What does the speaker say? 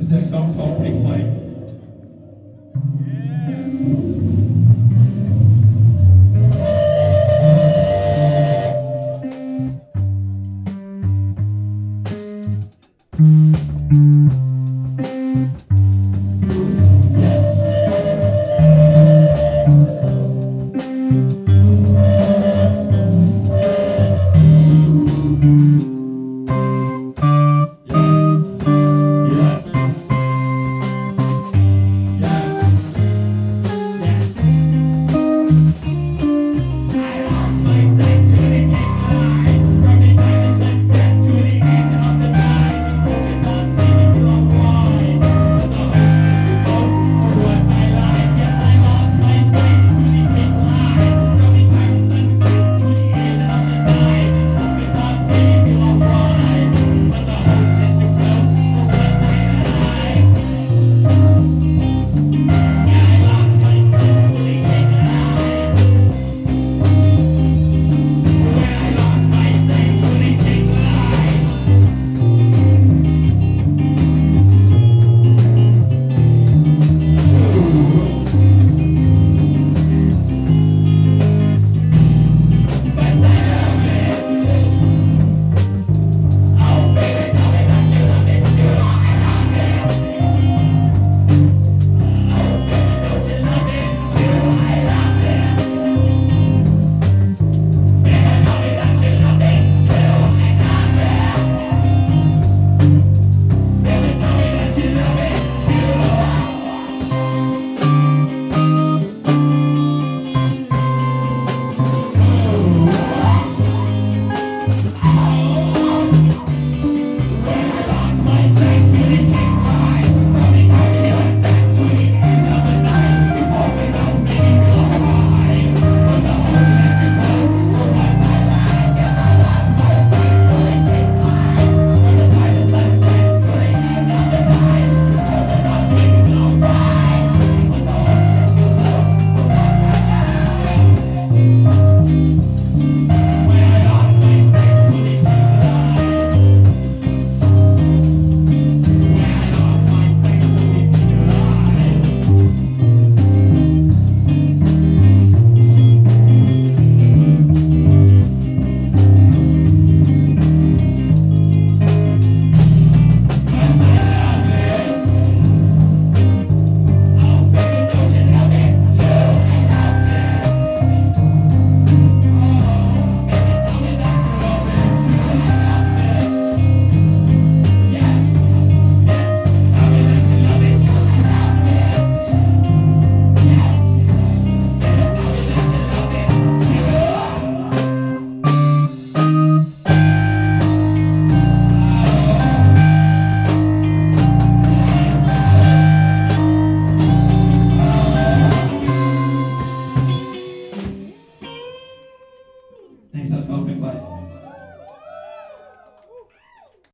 This next song is called Pink Light. Thank mm-hmm. you. Thanks, that's open Goodbye.